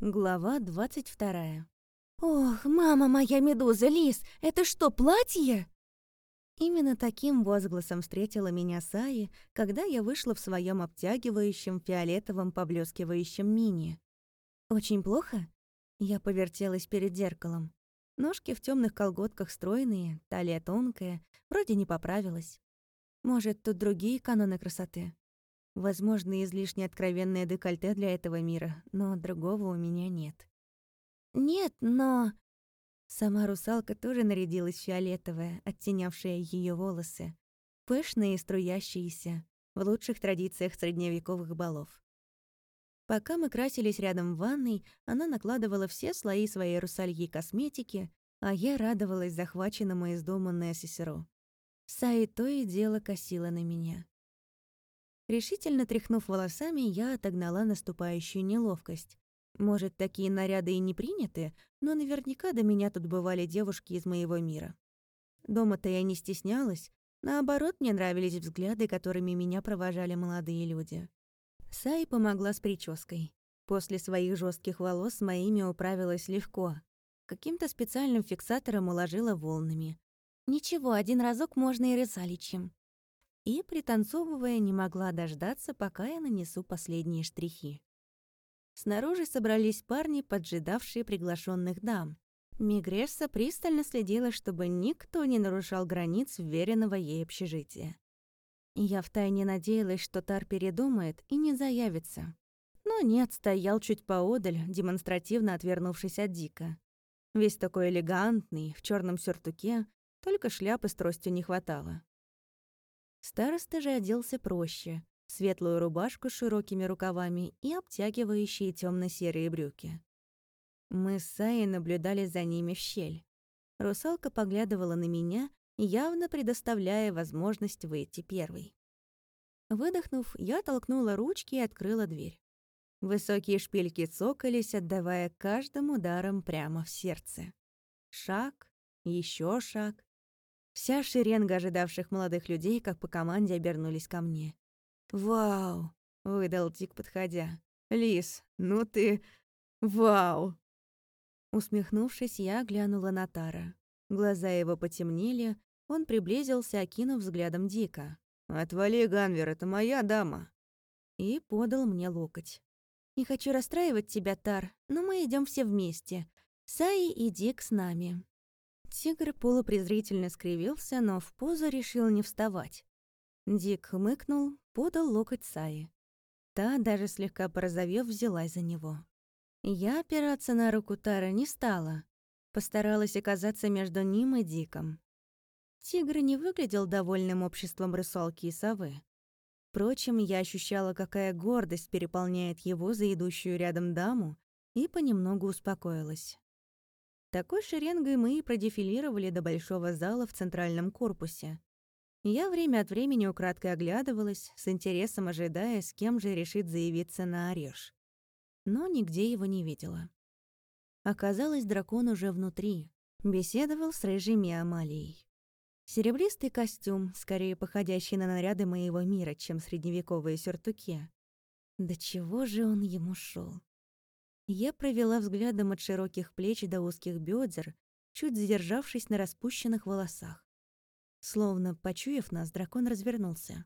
Глава двадцать вторая. «Ох, мама моя медуза, Лис, это что, платье?» Именно таким возгласом встретила меня Саи, когда я вышла в своем обтягивающем фиолетовом поблескивающем мини. «Очень плохо?» Я повертелась перед зеркалом. Ножки в темных колготках стройные, талия тонкая, вроде не поправилась. Может, тут другие каноны красоты? Возможно, излишне откровенное декольте для этого мира, но другого у меня нет. Нет, но... Сама русалка тоже нарядилась фиолетовая, оттенявшая ее волосы, пышные и струящиеся, в лучших традициях средневековых балов. Пока мы красились рядом в ванной, она накладывала все слои своей русальей косметики, а я радовалась захваченному из дома Нессесеру. Саи то и дело косила на меня. Решительно тряхнув волосами, я отогнала наступающую неловкость. Может, такие наряды и не приняты, но наверняка до меня тут бывали девушки из моего мира. Дома-то я не стеснялась, наоборот, мне нравились взгляды, которыми меня провожали молодые люди. Сай помогла с прической. После своих жестких волос моими управилась легко. Каким-то специальным фиксатором уложила волнами. Ничего, один разок можно и рысаличем. И, пританцовывая, не могла дождаться, пока я нанесу последние штрихи. Снаружи собрались парни, поджидавшие приглашенных дам. Мигресса пристально следила, чтобы никто не нарушал границ вверенного ей общежития. Я втайне надеялась, что Тар передумает и не заявится. Но нет, стоял чуть поодаль, демонстративно отвернувшись от Дика. Весь такой элегантный, в черном сюртуке, только шляпы с тростью не хватало. Староста же оделся проще, светлую рубашку с широкими рукавами и обтягивающие темно серые брюки. Мы с Саей наблюдали за ними в щель. Русалка поглядывала на меня, явно предоставляя возможность выйти первой. Выдохнув, я толкнула ручки и открыла дверь. Высокие шпильки цокались, отдавая каждым ударом прямо в сердце. Шаг, еще шаг. Вся шеренга ожидавших молодых людей, как по команде, обернулись ко мне. «Вау!» — выдал Тик, подходя. «Лис, ну ты... Вау!» Усмехнувшись, я глянула на Тара. Глаза его потемнели, он приблизился, окинув взглядом Дика. «Отвали, Ганвер, это моя дама!» И подал мне локоть. «Не хочу расстраивать тебя, Тар, но мы идем все вместе. Саи и Дик с нами». Тигр полупрезрительно скривился, но в позу решил не вставать. Дик хмыкнул, подал локоть Саи. Та, даже слегка порозовев, взялась за него. Я опираться на руку Тара не стала. Постаралась оказаться между ним и Диком. Тигр не выглядел довольным обществом русалки и совы. Впрочем, я ощущала, какая гордость переполняет его за идущую рядом даму, и понемногу успокоилась. Такой шеренгой мы и продефилировали до большого зала в центральном корпусе. Я время от времени украдкой оглядывалась, с интересом ожидая, с кем же решит заявиться на Ореш. Но нигде его не видела. Оказалось, дракон уже внутри. Беседовал с рыжими Амалией. Серебристый костюм, скорее походящий на наряды моего мира, чем средневековые сюртуки. Да чего же он ему шел? Я провела взглядом от широких плеч до узких бедер, чуть задержавшись на распущенных волосах. Словно почуяв нас, дракон развернулся.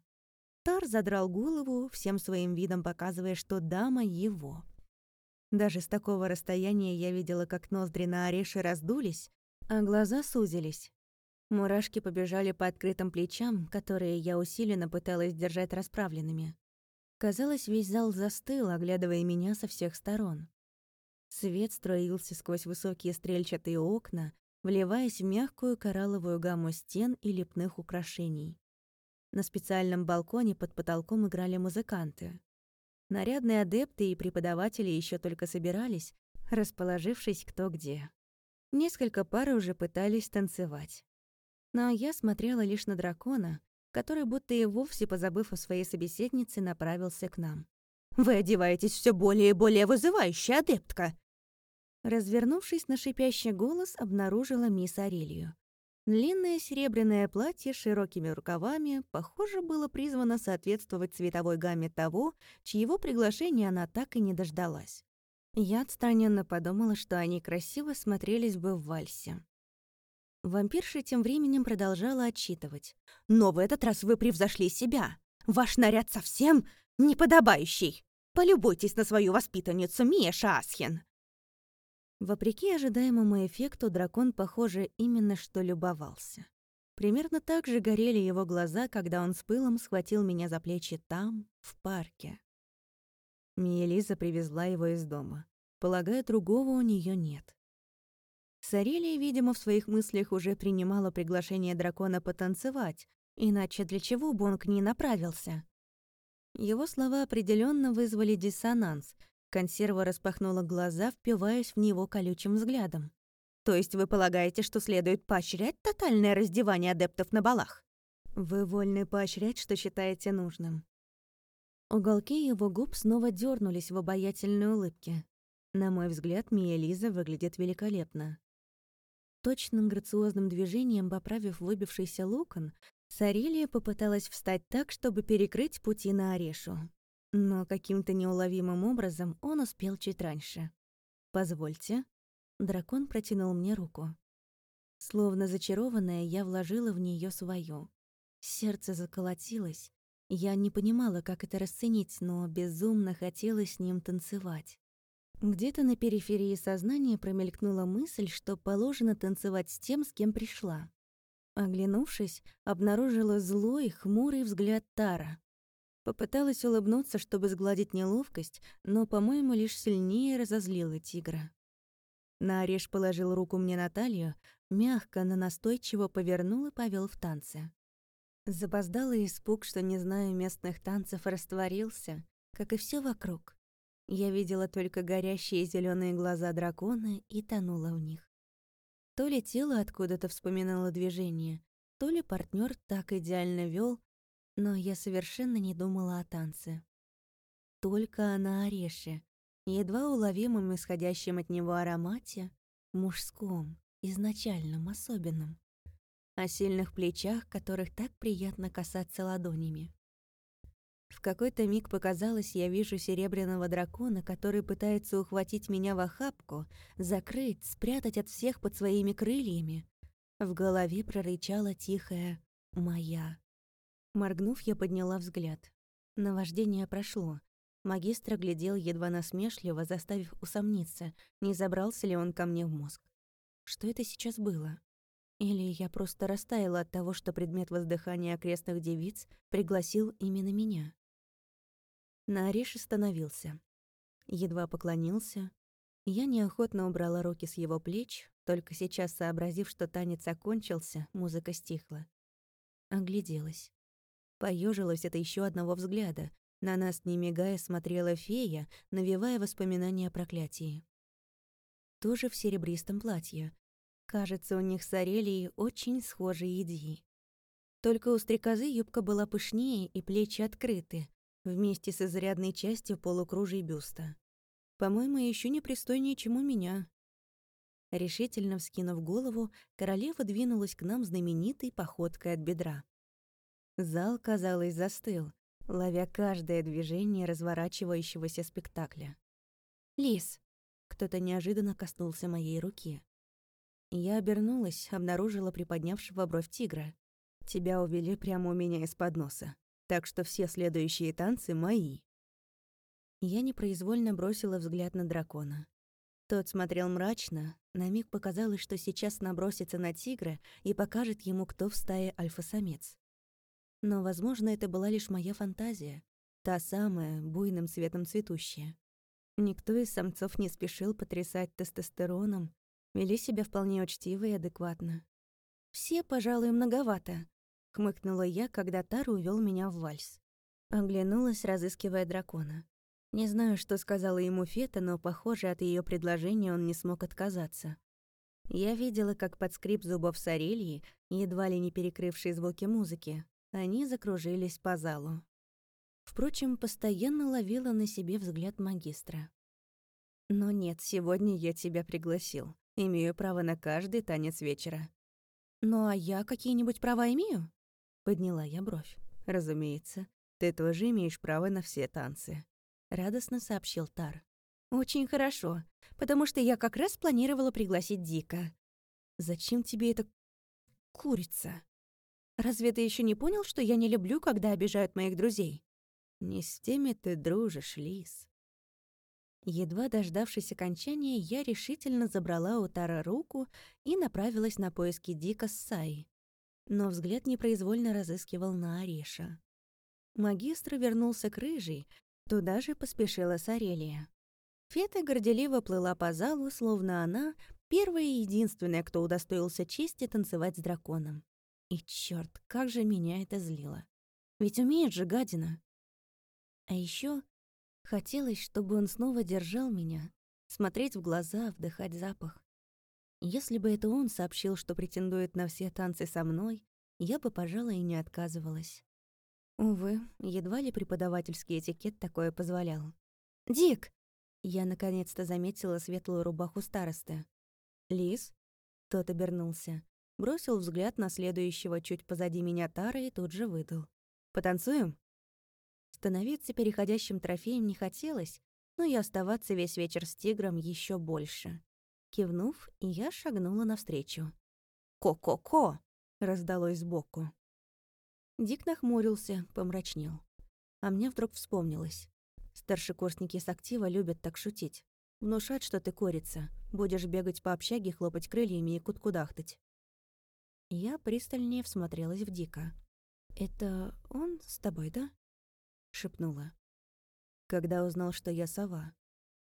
Тар задрал голову, всем своим видом показывая, что дама его. Даже с такого расстояния я видела, как ноздри на ореше раздулись, а глаза сузились. Мурашки побежали по открытым плечам, которые я усиленно пыталась держать расправленными. Казалось, весь зал застыл, оглядывая меня со всех сторон. Свет строился сквозь высокие стрельчатые окна, вливаясь в мягкую коралловую гамму стен и лепных украшений. На специальном балконе под потолком играли музыканты. Нарядные адепты и преподаватели еще только собирались, расположившись кто где. Несколько пар уже пытались танцевать. Но я смотрела лишь на дракона, который, будто и вовсе позабыв о своей собеседнице, направился к нам. «Вы одеваетесь все более и более вызывающе, адептка!» Развернувшись на шипящий голос, обнаружила мисс Арелию. Длинное серебряное платье с широкими рукавами, похоже, было призвано соответствовать цветовой гамме того, чьего приглашения она так и не дождалась. Я отстраненно подумала, что они красиво смотрелись бы в вальсе. Вампирша тем временем продолжала отчитывать. «Но в этот раз вы превзошли себя. Ваш наряд совсем неподобающий. Полюбуйтесь на свою воспитанницу Миша Асхин». Вопреки ожидаемому эффекту, дракон, похоже, именно что любовался. Примерно так же горели его глаза, когда он с пылом схватил меня за плечи там, в парке. Миелиза привезла его из дома. Полагаю, другого у нее нет. Сарелия, видимо, в своих мыслях уже принимала приглашение дракона потанцевать, иначе для чего бы он к ней направился? Его слова определенно вызвали диссонанс. Консерва распахнула глаза, впиваясь в него колючим взглядом. «То есть вы полагаете, что следует поощрять тотальное раздевание адептов на балах?» «Вы вольны поощрять, что считаете нужным». Уголки его губ снова дернулись в обаятельной улыбке. На мой взгляд, Мия Лиза выглядит великолепно. Точным грациозным движением, поправив выбившийся локон, Сарелия попыталась встать так, чтобы перекрыть пути на Орешу. Но каким-то неуловимым образом он успел чуть раньше. «Позвольте». Дракон протянул мне руку. Словно зачарованная, я вложила в нее свою. Сердце заколотилось. Я не понимала, как это расценить, но безумно хотела с ним танцевать. Где-то на периферии сознания промелькнула мысль, что положено танцевать с тем, с кем пришла. Оглянувшись, обнаружила злой, хмурый взгляд Тара. Попыталась улыбнуться, чтобы сгладить неловкость, но, по-моему, лишь сильнее разозлила тигра. Нареш положил руку мне на талию, мягко, но настойчиво повернул и повел в танце. Запоздалый испуг, что не знаю местных танцев, растворился, как и все вокруг. Я видела только горящие зеленые глаза дракона и тонула в них. То ли тело откуда-то вспоминало движение, то ли партнер так идеально вел, но я совершенно не думала о танце. Только на ореше, едва уловимом исходящем от него аромате, мужском, изначальном, особенном, о сильных плечах, которых так приятно касаться ладонями. В какой-то миг показалось, я вижу серебряного дракона, который пытается ухватить меня в охапку, закрыть, спрятать от всех под своими крыльями. В голове прорычала тихая «Моя». Моргнув, я подняла взгляд. Наваждение прошло. Магистр глядел едва насмешливо, заставив усомниться, не забрался ли он ко мне в мозг. Что это сейчас было? Или я просто растаяла от того, что предмет воздыхания окрестных девиц пригласил именно меня? Нариш остановился. Едва поклонился. Я неохотно убрала руки с его плеч, только сейчас сообразив, что танец окончился, музыка стихла. Огляделась. Поежилась от еще одного взгляда. На нас, не мигая, смотрела фея, навевая воспоминания о проклятии. Тоже в серебристом платье. Кажется, у них с Арелией очень схожие идеи. Только у стрекозы юбка была пышнее и плечи открыты, вместе с изрядной частью полукружий бюста. По-моему, еще непристойнее, чем у меня. Решительно вскинув голову, королева двинулась к нам знаменитой походкой от бедра. Зал, казалось, застыл, ловя каждое движение разворачивающегося спектакля. «Лис!» Кто-то неожиданно коснулся моей руки. Я обернулась, обнаружила приподнявшего бровь тигра. «Тебя увели прямо у меня из-под носа так что все следующие танцы мои. Я непроизвольно бросила взгляд на дракона. Тот смотрел мрачно, на миг показалось, что сейчас набросится на тигра и покажет ему, кто в стае альфа-самец. Но, возможно, это была лишь моя фантазия, та самая, буйным цветом цветущая. Никто из самцов не спешил потрясать тестостероном, вели себя вполне учтиво и адекватно. Все, пожалуй, многовато, — хмыкнула я, когда Тару увел меня в вальс. Оглянулась, разыскивая дракона. Не знаю, что сказала ему Фета, но, похоже, от ее предложения он не смог отказаться. Я видела, как под скрип зубов Сарельи, едва ли не перекрывшие звуки музыки, они закружились по залу. Впрочем, постоянно ловила на себе взгляд магистра. «Но нет, сегодня я тебя пригласил. Имею право на каждый танец вечера». «Ну а я какие-нибудь права имею?» Подняла я бровь. «Разумеется, ты тоже имеешь право на все танцы», — радостно сообщил Тар. Очень хорошо, потому что я как раз планировала пригласить Дика. Зачем тебе эта курица? Разве ты еще не понял, что я не люблю, когда обижают моих друзей? Не с теми ты дружишь, Лис. Едва дождавшись окончания, я решительно забрала у Тара руку и направилась на поиски Дика с Саи. Но взгляд непроизвольно разыскивал на Ореша. Магистр вернулся к рыжей, туда же поспешила Сарелия. Фета горделиво плыла по залу, словно она первая и единственная, кто удостоился чести танцевать с драконом. И чёрт, как же меня это злило. Ведь умеет же гадина. А еще хотелось, чтобы он снова держал меня, смотреть в глаза, вдыхать запах. Если бы это он сообщил, что претендует на все танцы со мной, я бы, пожалуй, и не отказывалась. Увы, едва ли преподавательский этикет такое позволял. «Дик!» Я наконец-то заметила светлую рубаху старосты. «Лис?» Тот обернулся. Бросил взгляд на следующего чуть позади меня Тара и тут же выдал. «Потанцуем?» Становиться переходящим трофеем не хотелось, но и оставаться весь вечер с тигром еще больше. Кивнув, я шагнула навстречу. «Ко-ко-ко!» — раздалось сбоку. Дик нахмурился, помрачнел. А мне вдруг вспомнилось. Старшекурсники с актива любят так шутить. Внушать, что ты корица. Будешь бегать по общаге, хлопать крыльями и куткудахтать. Я пристальнее всмотрелась в Дика. «Это он с тобой, да?» — шепнула. Когда узнал, что я сова,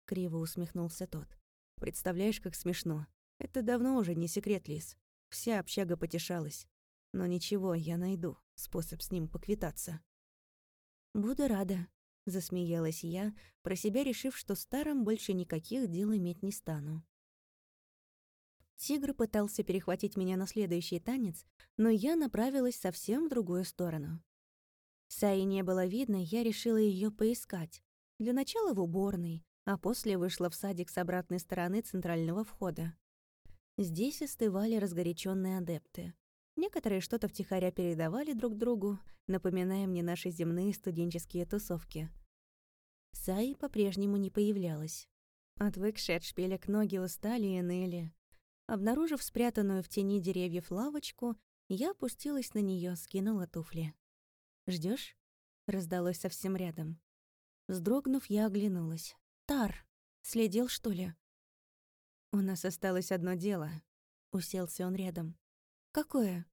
криво усмехнулся тот. «Представляешь, как смешно. Это давно уже не секрет, Лис. Вся общага потешалась. Но ничего, я найду способ с ним поквитаться. «Буду рада», — засмеялась я, про себя решив, что старым больше никаких дел иметь не стану. Тигр пытался перехватить меня на следующий танец, но я направилась совсем в другую сторону. Саи не было видно, я решила ее поискать. Для начала в уборной, а после вышла в садик с обратной стороны центрального входа. Здесь остывали разгоряченные адепты. Некоторые что-то втихаря передавали друг другу, напоминая мне наши земные студенческие тусовки. Саи по-прежнему не появлялась. Отвыкшие от шпилек ноги устали и ныли. Обнаружив спрятанную в тени деревьев лавочку, я опустилась на нее, скинула туфли. Ждешь? раздалось совсем рядом. Вздрогнув, я оглянулась. «Тар! Следил, что ли?» «У нас осталось одно дело», — уселся он рядом. «Какое?»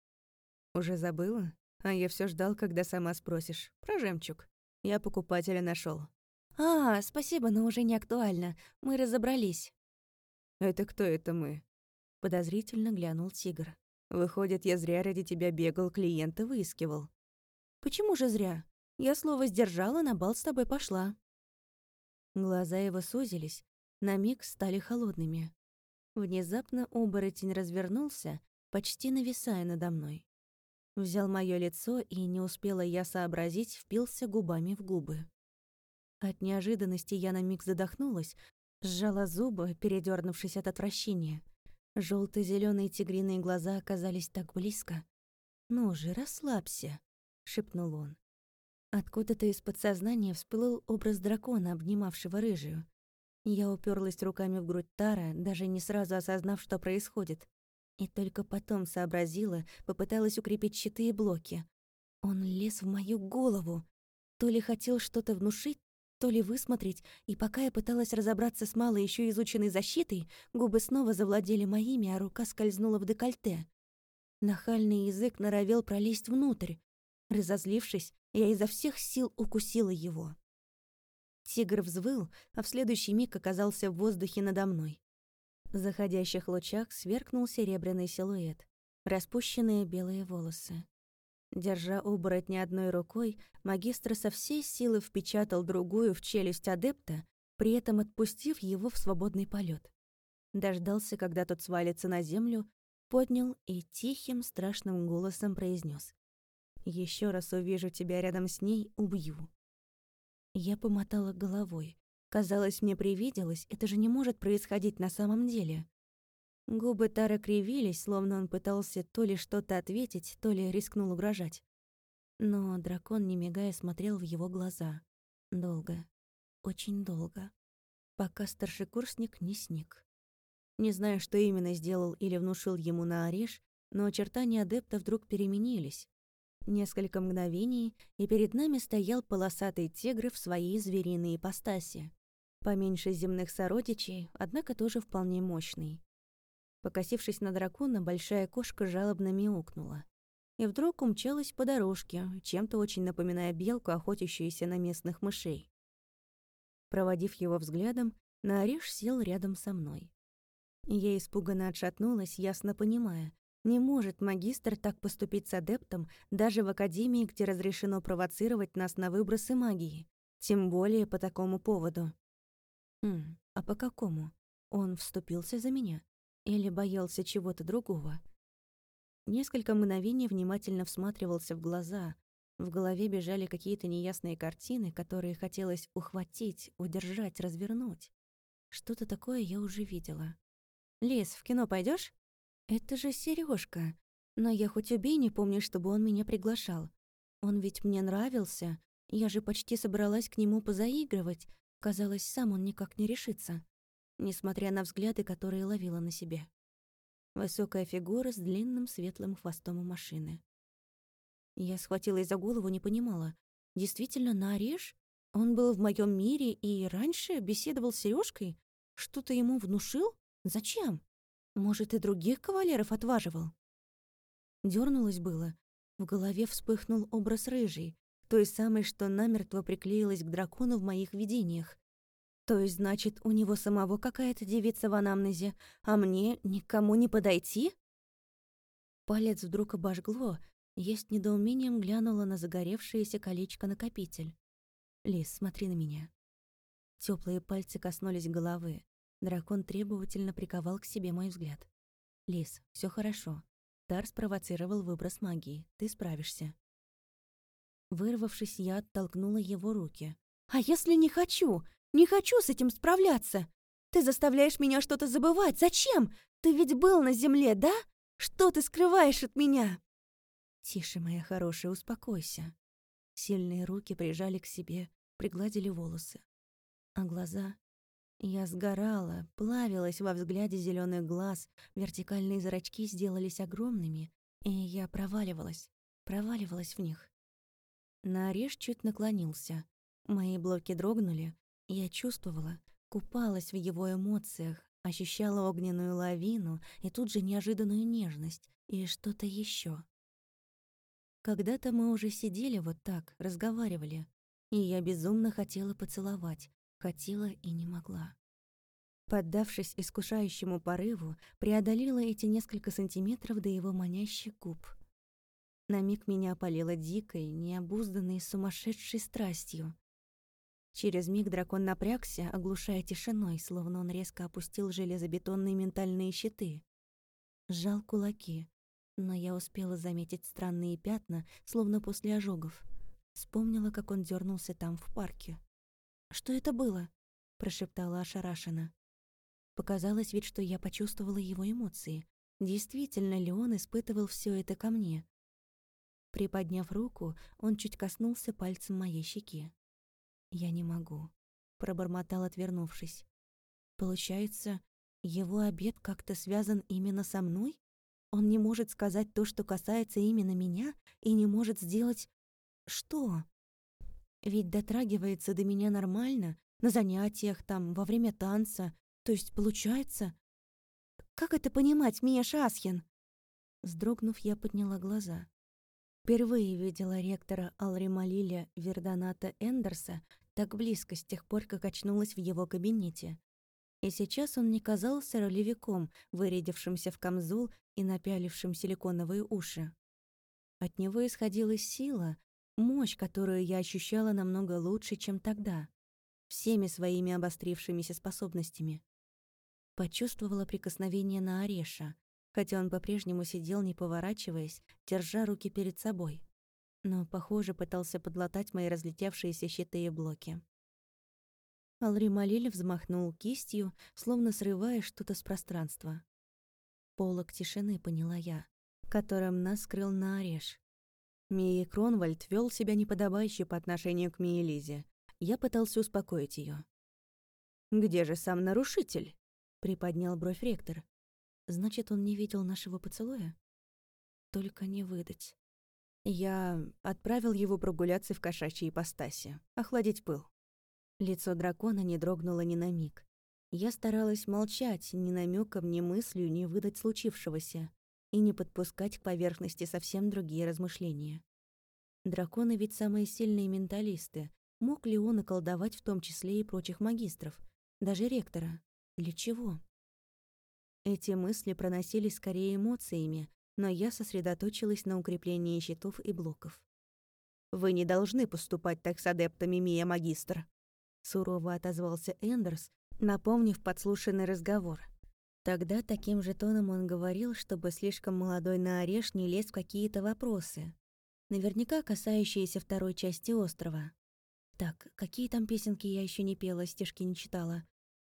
«Уже забыла? А я все ждал, когда сама спросишь. Про жемчуг. Я покупателя нашел. «А, спасибо, но уже не актуально. Мы разобрались». «Это кто это мы?» Подозрительно глянул тигр. «Выходит, я зря ради тебя бегал, клиента выискивал». «Почему же зря? Я слово сдержала, на бал с тобой пошла». Глаза его сузились, на миг стали холодными. Внезапно оборотень развернулся почти нависая надо мной. Взял моё лицо, и не успела я сообразить, впился губами в губы. От неожиданности я на миг задохнулась, сжала зубы, передернувшись от отвращения. Желто зеленые тигриные глаза оказались так близко. «Ну же, расслабься», — шепнул он. Откуда-то из подсознания всплыл образ дракона, обнимавшего рыжую. Я уперлась руками в грудь Тара, даже не сразу осознав, что происходит. И только потом сообразила, попыталась укрепить щиты и блоки. Он лез в мою голову. То ли хотел что-то внушить, то ли высмотреть, и пока я пыталась разобраться с мало еще изученной защитой, губы снова завладели моими, а рука скользнула в декольте. Нахальный язык норовел пролезть внутрь. Разозлившись, я изо всех сил укусила его. Тигр взвыл, а в следующий миг оказался в воздухе надо мной. В заходящих лучах сверкнул серебряный силуэт, распущенные белые волосы. Держа оборотня одной рукой, магистр со всей силы впечатал другую в челюсть адепта, при этом отпустив его в свободный полет. Дождался, когда тот свалится на землю, поднял и тихим, страшным голосом произнес: «Еще раз увижу тебя рядом с ней, убью». Я помотала головой. Казалось, мне привиделось, это же не может происходить на самом деле. Губы Тара кривились, словно он пытался то ли что-то ответить, то ли рискнул угрожать. Но дракон, не мигая, смотрел в его глаза. Долго. Очень долго. пока старшекурсник не сник. Не знаю, что именно сделал или внушил ему на ореш, но очертания адепта вдруг переменились. Несколько мгновений, и перед нами стоял полосатый тигр в своей звериной ипостаси. Поменьше земных сородичей, однако тоже вполне мощный. Покосившись на дракона, большая кошка жалобно мяукнула. И вдруг умчалась по дорожке, чем-то очень напоминая белку, охотящуюся на местных мышей. Проводив его взглядом, Наореш сел рядом со мной. Я испуганно отшатнулась, ясно понимая, не может магистр так поступить с адептом даже в академии, где разрешено провоцировать нас на выбросы магии, тем более по такому поводу. Хм, а по какому? Он вступился за меня? Или боялся чего-то другого? Несколько мгновений внимательно всматривался в глаза. В голове бежали какие-то неясные картины, которые хотелось ухватить, удержать, развернуть. Что-то такое я уже видела. «Лис, в кино пойдешь? «Это же Сережка. Но я хоть убей не помню, чтобы он меня приглашал. Он ведь мне нравился. Я же почти собралась к нему позаигрывать. Казалось, сам он никак не решится. Несмотря на взгляды, которые ловила на себе. Высокая фигура с длинным светлым хвостом у машины. Я схватилась за голову, не понимала. Действительно, Нареш? Он был в моем мире и раньше беседовал с Сережкой? Что-то ему внушил? Зачем? Может, и других кавалеров отваживал? Дёрнулась было. В голове вспыхнул образ рыжий, той самой, что намертво приклеилась к дракону в моих видениях. То есть, значит, у него самого какая-то девица в анамнезе, а мне никому не подойти? Палец вдруг обожгло, есть недоумением глянула на загоревшееся колечко-накопитель. «Лис, смотри на меня». Теплые пальцы коснулись головы. Дракон требовательно приковал к себе мой взгляд. «Лис, все хорошо. Дар спровоцировал выброс магии. Ты справишься». Вырвавшись, я оттолкнула его руки. «А если не хочу? Не хочу с этим справляться! Ты заставляешь меня что-то забывать. Зачем? Ты ведь был на земле, да? Что ты скрываешь от меня?» «Тише, моя хорошая, успокойся». Сильные руки прижали к себе, пригладили волосы. А глаза я сгорала, плавилась во взгляде зеленых глаз, вертикальные зрачки сделались огромными, и я проваливалась, проваливалась в них. Нарежь чуть наклонился. Мои блоки дрогнули, я чувствовала, купалась в его эмоциях, ощущала огненную лавину и тут же неожиданную нежность и что-то еще. Когда-то мы уже сидели вот так, разговаривали, и я безумно хотела поцеловать, Хотела и не могла. Поддавшись искушающему порыву, преодолела эти несколько сантиметров до его манящих губ. На миг меня опалило дикой, необузданной, сумасшедшей страстью. Через миг дракон напрягся, оглушая тишиной, словно он резко опустил железобетонные ментальные щиты. Сжал кулаки, но я успела заметить странные пятна, словно после ожогов. Вспомнила, как он дернулся там в парке. «Что это было?» — прошептала ошарашенно. Показалось ведь, что я почувствовала его эмоции. Действительно ли он испытывал все это ко мне? Приподняв руку, он чуть коснулся пальцем моей щеки. «Я не могу», — пробормотал, отвернувшись. «Получается, его обед как-то связан именно со мной? Он не может сказать то, что касается именно меня, и не может сделать... Что?» Ведь дотрагивается до меня нормально, на занятиях там, во время танца. То есть, получается... Как это понимать, Мия Шасхин? Сдрогнув, я подняла глаза. Впервые видела ректора Алрималиля Вердоната Эндерса так близко с тех пор, как очнулась в его кабинете. И сейчас он не казался ролевиком, вырядившимся в камзол и напялившим силиконовые уши. От него исходила сила, Мощь, которую я ощущала намного лучше, чем тогда, всеми своими обострившимися способностями. Почувствовала прикосновение на Ореша, хотя он по-прежнему сидел, не поворачиваясь, держа руки перед собой. Но, похоже, пытался подлатать мои разлетевшиеся щиты и блоки. Алрималиль взмахнул кистью, словно срывая что-то с пространства. Полок тишины, поняла я, которым нас скрыл на Ореш. Мии Кронвальд вел себя неподобающе по отношению к Мии Лизе. Я пытался успокоить ее. Где же сам нарушитель?» — приподнял бровь ректор. «Значит, он не видел нашего поцелуя?» «Только не выдать». Я отправил его прогуляться в кошачьей ипостаси, охладить пыл. Лицо дракона не дрогнуло ни на миг. Я старалась молчать, ни намеком, ни мыслью не выдать случившегося и не подпускать к поверхности совсем другие размышления. Драконы ведь самые сильные менталисты. Мог ли он околдовать в том числе и прочих магистров? Даже ректора? Для чего? Эти мысли проносились скорее эмоциями, но я сосредоточилась на укреплении щитов и блоков. «Вы не должны поступать так с адептами, Мия Магистр», — сурово отозвался Эндерс, напомнив подслушанный разговор. Тогда таким же тоном он говорил, чтобы слишком молодой на ореш не лез в какие-то вопросы, наверняка касающиеся второй части острова. Так, какие там песенки я еще не пела, стишки не читала.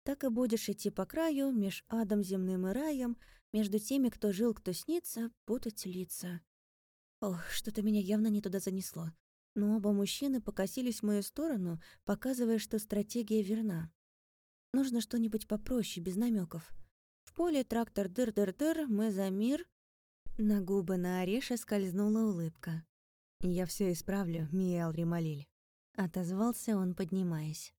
Так и будешь идти по краю, меж адом земным и раем, между теми, кто жил, кто снится, путать лица. Ох, что-то меня явно не туда занесло. Но оба мужчины покосились в мою сторону, показывая, что стратегия верна. Нужно что-нибудь попроще, без намеков. В поле трактор дыр-дыр-дыр, мы за мир. На губы на ореше скользнула улыбка. «Я все исправлю, Миэл Рималиль», — отозвался он, поднимаясь.